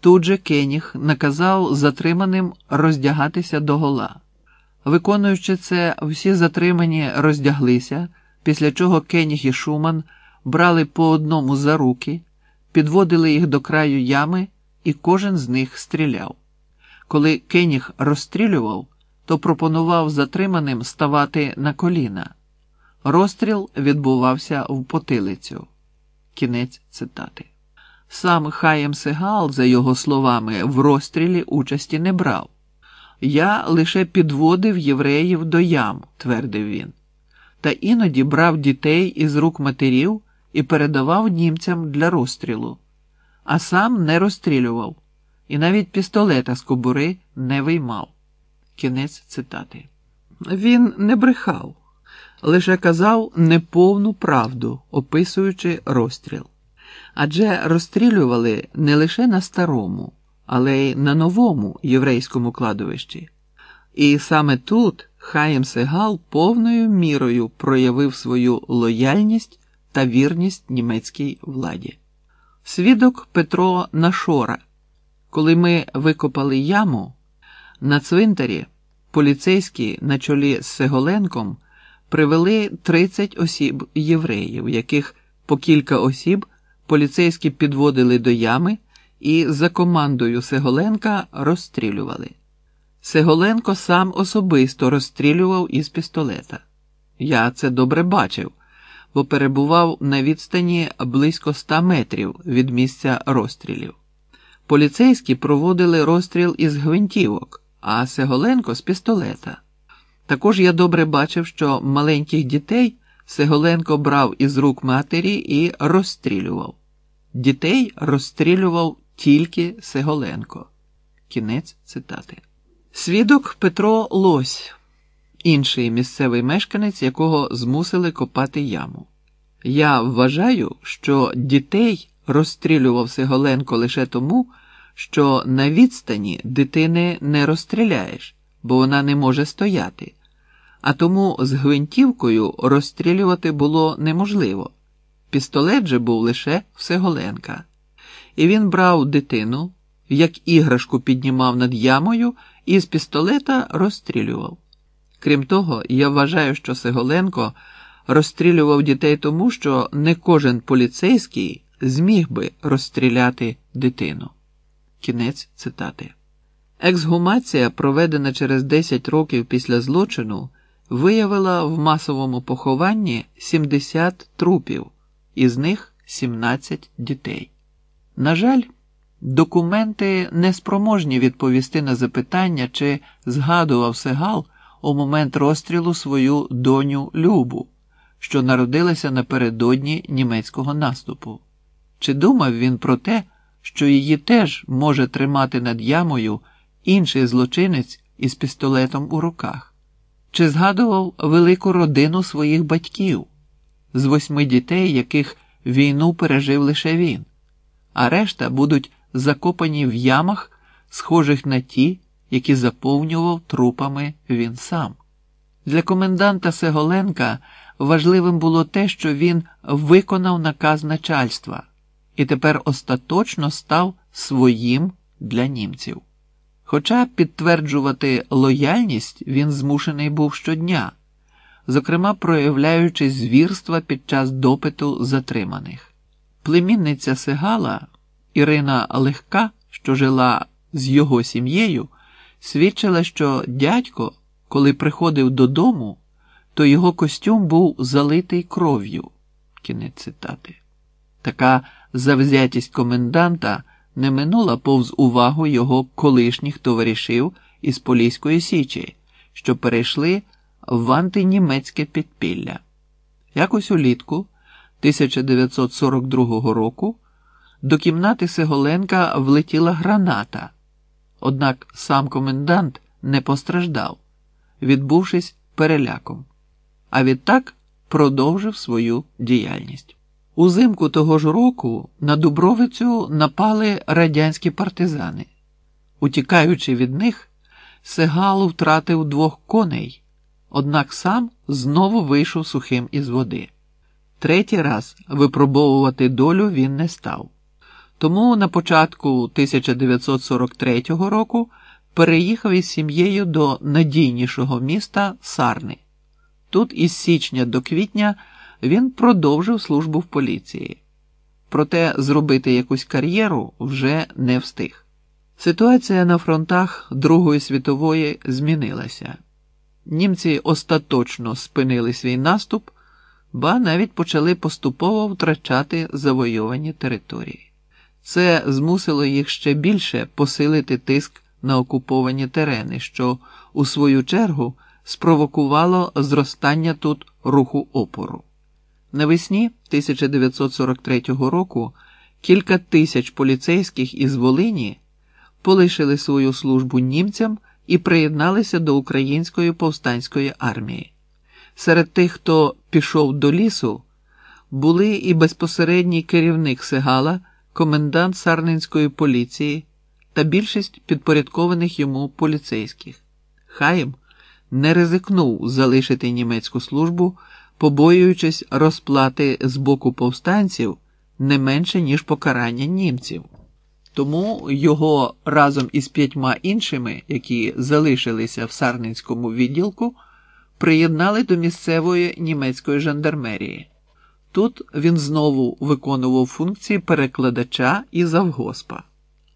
Тут же Кеніг наказав затриманим роздягатися догола. Виконуючи це, всі затримані роздяглися, після чого Кеніг і Шуман брали по одному за руки, підводили їх до краю ями, і кожен з них стріляв. Коли Кеніг розстрілював, то пропонував затриманим ставати на коліна. Розстріл відбувався в потилицю. Кінець цитати. Сам Хаєм Сегал, за його словами, в розстрілі участі не брав. Я лише підводив євреїв до ям, твердив він, та іноді брав дітей із рук матерів і передавав німцям для розстрілу, а сам не розстрілював і навіть пістолета з кобури не виймав. Кінець цитати. Він не брехав, лише казав неповну правду, описуючи розстріл. Адже розстрілювали не лише на старому, але й на новому єврейському кладовищі. І саме тут Хаєм Сегал повною мірою проявив свою лояльність та вірність німецькій владі. Свідок Петро Нашора. Коли ми викопали яму, на цвинтарі поліцейські на чолі з Сеголенком привели 30 осіб євреїв, яких по кілька осіб поліцейські підводили до ями і за командою Сеголенка розстрілювали. Сеголенко сам особисто розстрілював із пістолета. Я це добре бачив, бо перебував на відстані близько ста метрів від місця розстрілів. Поліцейські проводили розстріл із гвинтівок, а Сеголенко з пістолета. Також я добре бачив, що маленьких дітей Сеголенко брав із рук матері і розстрілював. Дітей розстрілював тільки Сеголенко. Кінець цитати. Свідок Петро Лось, інший місцевий мешканець, якого змусили копати яму. Я вважаю, що дітей розстрілював Сеголенко лише тому, що на відстані дитини не розстріляєш, бо вона не може стояти, а тому з гвинтівкою розстрілювати було неможливо. Пістолет же був лише Всеголенка, і він брав дитину, як іграшку піднімав над ямою і з пістолета розстрілював. Крім того, я вважаю, що Сеголенко розстрілював дітей тому, що не кожен поліцейський зміг би розстріляти дитину. Кінець цитати. Ексгумація, проведена через 10 років після злочину, виявила в масовому похованні 70 трупів, із них 17 дітей. На жаль, документи не спроможні відповісти на запитання, чи згадував Сегал у момент розстрілу свою доню Любу, що народилася напередодні німецького наступу. Чи думав він про те, що її теж може тримати над ямою інший злочинець із пістолетом у руках? Чи згадував велику родину своїх батьків з восьми дітей, яких війну пережив лише він, а решта будуть закопані в ямах, схожих на ті, які заповнював трупами він сам? Для коменданта Сеголенка важливим було те, що він виконав наказ начальства і тепер остаточно став своїм для німців. Хоча підтверджувати лояльність він змушений був щодня, зокрема проявляючи звірства під час допиту затриманих. Племінниця Сегала Ірина Легка, що жила з його сім'єю, свідчила, що дядько, коли приходив додому, то його костюм був залитий кров'ю. Кінець цитати. Така завзятість коменданта не минула повз увагу його колишніх товаришів із Поліської Січі, що перейшли в антинімецьке підпілля. Якось улітку 1942 року до кімнати Сеголенка влетіла граната, однак сам комендант не постраждав, відбувшись переляком, а відтак продовжив свою діяльність. Узимку того ж року на Дубровицю напали радянські партизани. Утікаючи від них, Сегалу втратив двох коней, однак сам знову вийшов сухим із води. Третій раз випробовувати долю він не став. Тому на початку 1943 року переїхав із сім'єю до надійнішого міста Сарни. Тут із січня до квітня він продовжив службу в поліції. Проте зробити якусь кар'єру вже не встиг. Ситуація на фронтах Другої світової змінилася. Німці остаточно спинили свій наступ, ба навіть почали поступово втрачати завойовані території. Це змусило їх ще більше посилити тиск на окуповані терени, що, у свою чергу, спровокувало зростання тут руху опору. Навесні 1943 року кілька тисяч поліцейських із Волині полишили свою службу німцям і приєдналися до української повстанської армії. Серед тих, хто пішов до лісу, були і безпосередній керівник Сигала, комендант Сарненської поліції та більшість підпорядкованих йому поліцейських. Хаєм не ризикнув залишити німецьку службу, побоюючись розплати з боку повстанців не менше, ніж покарання німців. Тому його разом із п'ятьма іншими, які залишилися в Сарненському відділку, приєднали до місцевої німецької жандармерії. Тут він знову виконував функції перекладача і завгоспа.